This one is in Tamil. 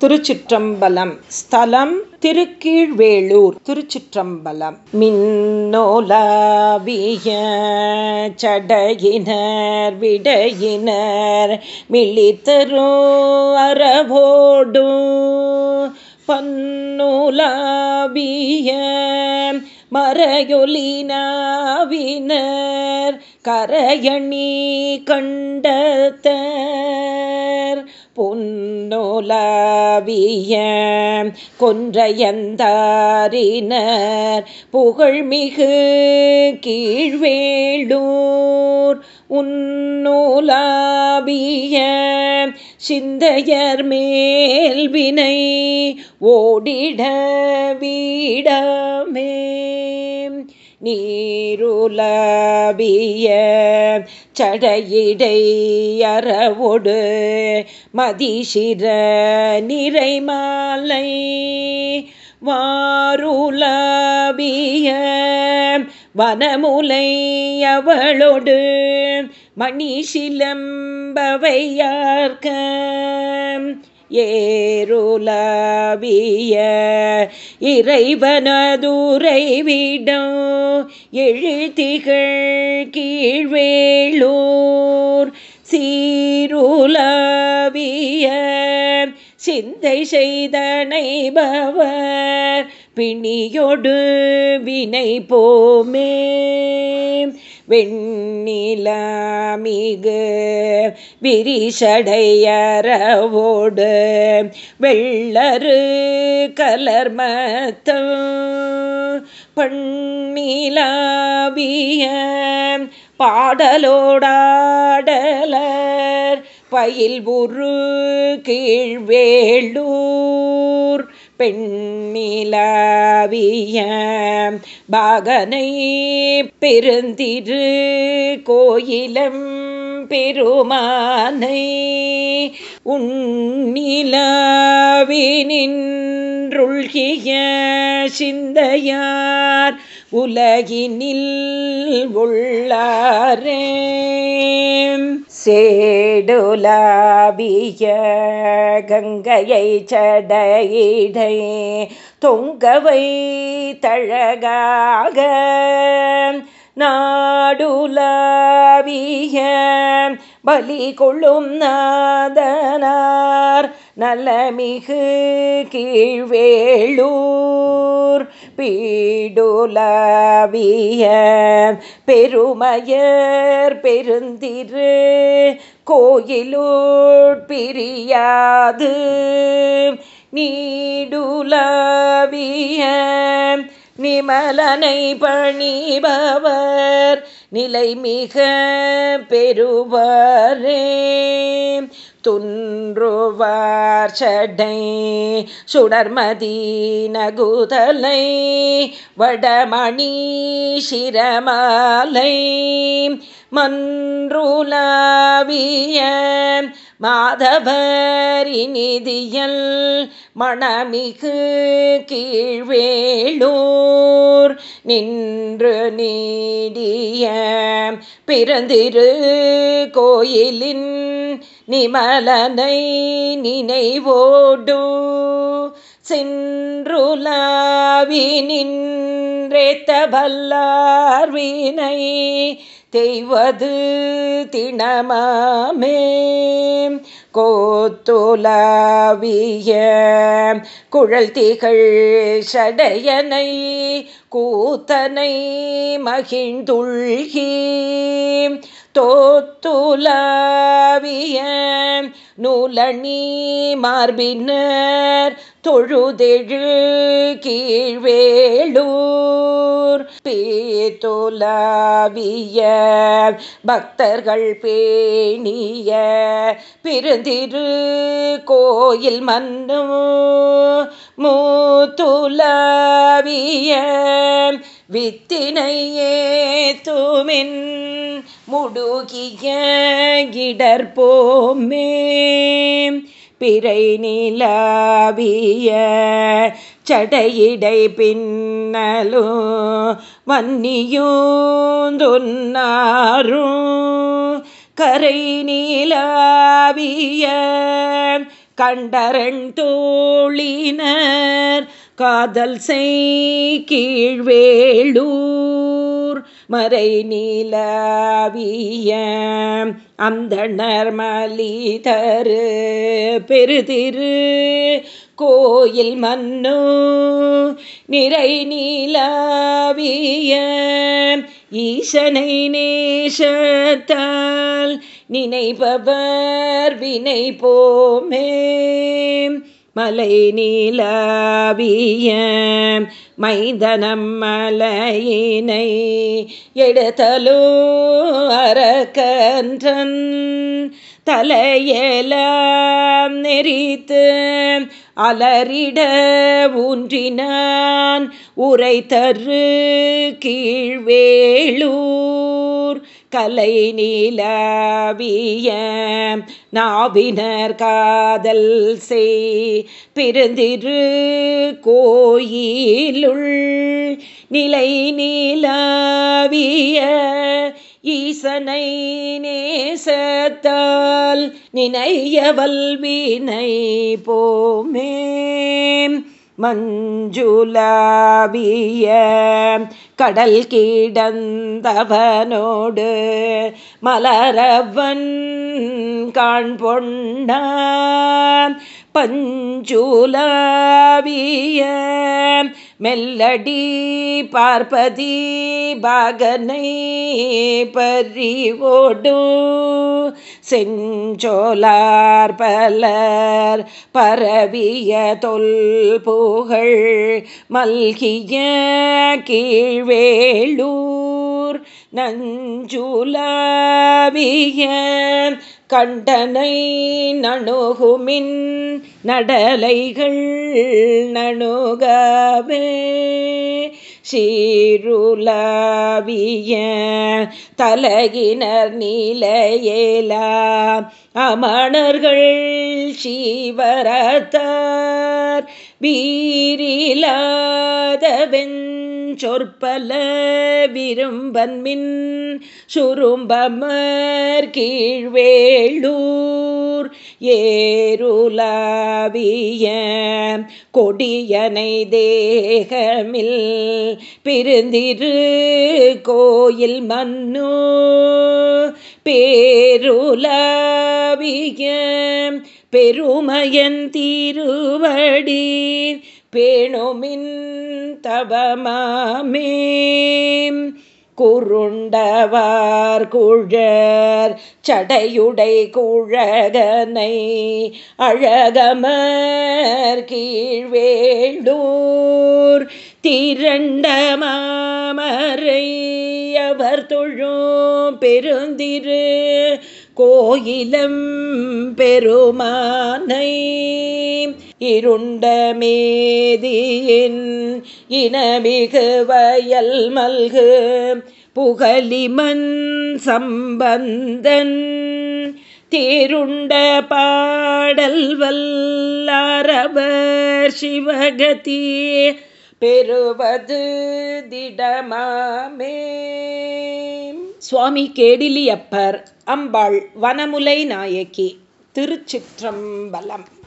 திருச்சிற்றம்பலம். ஸ்தலம் திருக்கீழ்வேளூர் திருச்சிற்றம்பலம். மின்னோலாவிய சடையினர் விடையினர் மிளித்தரோ அறவோடும். பன்னூலாவிய மறையொலினாவினர் கரையணி கண்டத்த பொன்னோலாவிய கொன்றையந்தாரினர் புகழ்மிகு கீழ்வேளூர் உன்னோலாவிய சிந்தையர் மேல்வினை ஓடிட வீடமே. நீருலபிய சடையிடையறவொடு மதிசிர நிறைமாலை வாருலபிய வனமுலை அவளொடு மணி ஏருலவிய இறைவனதுரைவிடம் எழுத்திகள் கீழ்வேளூர் சீருலவிய சிந்தை செய்தனைபவர் பிணியொடு வினை போமே வெண்ணிலாமிகு விரிசடையறவோடு வெள்ளரு கலர்மத்தம் பண்ணிலாவிய பாடலோடாடலர் பயில் உரு கீழ்வேளூர் பெண்ணிலாவிய பாகனை பெருந்திரு கோயிலம் பெருமானை உன்னிலாவினின்றுள்கிய சிந்தையார் உலகினில் உள்ளாரே. சேடுலாவிய கங்கையை சடையிடை தொங்கவை தழகாக நாடுலாவிய பலி கொள்ளும் நாதனார் நலமிகு கீழ்வேளூர் பீடுலவிய பெருமையர் பெருந்திரு கோயிலூர் பிரியாது நீடுலவிய நிமலனை பணிபவர் நிலை மிக பெறுவரே. துன்றுவார் சடை சுடர்மதி நகுதலை வடமணி சிரமாலை மன்றுலாவிய மாதவரிநிதியல் மணமிகு கீழ்வேளூர் நின்று நீடிய பிறந்திரு கோயிலின் நிமலனை நினைவோடு சென்றுலாவினின்றேத்த வல்லார்வினை தெய்வது திணமாமே கோத்துலாவிய குழல் திகழ் சடையனை கூத்தனை மகிழ்ந்துள்கி தோத்துலாவிய நூலணி மார்பினர் தொழுதெழு கீழ்வேளூர். பேத்துலாவிய பக்தர்கள் பேணிய பிறந்திரு கோயில் மன்னு மூத்துலாவிய வித்தினையே துமின் முடுகிய இடர்போமே பிறை நிலாவிய சடையிடை பின்னலோ வன்னியூந்துன்னாரும் கரை நீலாவிய கண்டரன் தோழினர் காதல் செய் கீழ்வேளூர். மறை நீலாவிய அந்த நர்மலி பெருதிரு கோயில் மன்னு நிறை நீலாவிய ஈசனை நேசத்தால் நினைப்பவர் வினை போமே மலை நீலாவிய மைதனம் மலையினை எடுத்தலோ அரக்கன்றன். தலையெலாம் நெறித்து அலறிட ஊன்றினான். உரை தரு கீழ்வேளூர் கலை நீலாவிய நாவினர் காதல் செய். பிறந்திரு கோயிலுள் நிலை நீலாவிய ஈசனை நேசத்தால் நினையவல் வினை போமே. மஞ்சுலாவிய கடல் கீடந்தவனோடு மலரவன் காண்பொண்ட பஞ்சுலாவிய மெல்லடி பார்ப்பதி பாகனை பறிவோடு செஞ்சோலார் பலர் பரவிய தொல் புகழ் மல்கிய கீழ்வேளூர் நஞ்சுலாவிய கண்டனை நணுகுமின் நடலைகள் நணுகவே. சீருலாவிய தலகினர் நீலையேலா அமணர்கள் சீவரத்தார். வீரிலாதவென் சொற்பல விரும்பன்மின் சுரும்பமர் கீழ்வேளூர் ஏருலாவிய கொடியனை தேகமில் பிரிந்திரு கோயில் மன்னு பேருலாவிய பெருமயன் திருவடி பேணுமின் தவமாமே குருண்டவார் குழர் சடையுடை குழகனை அழகமர் கீழ்வேளூர். திரண்ட மாமரை அவர் தொழும் பெருந்திரு கோயிலம் பெருமானை இருண்ட மேதியின் இனமிகு வயல் மல்கு புகலிமன் சம்பந்தன் தேருண்ட பாடல் வல்லாரவர் சிவகதி பெறுவது திடமாமே. சுவாமி கேடிலியப்பர் அம்பாள் வனமுலை நாயகி திருச்சிற்றம்பலம்.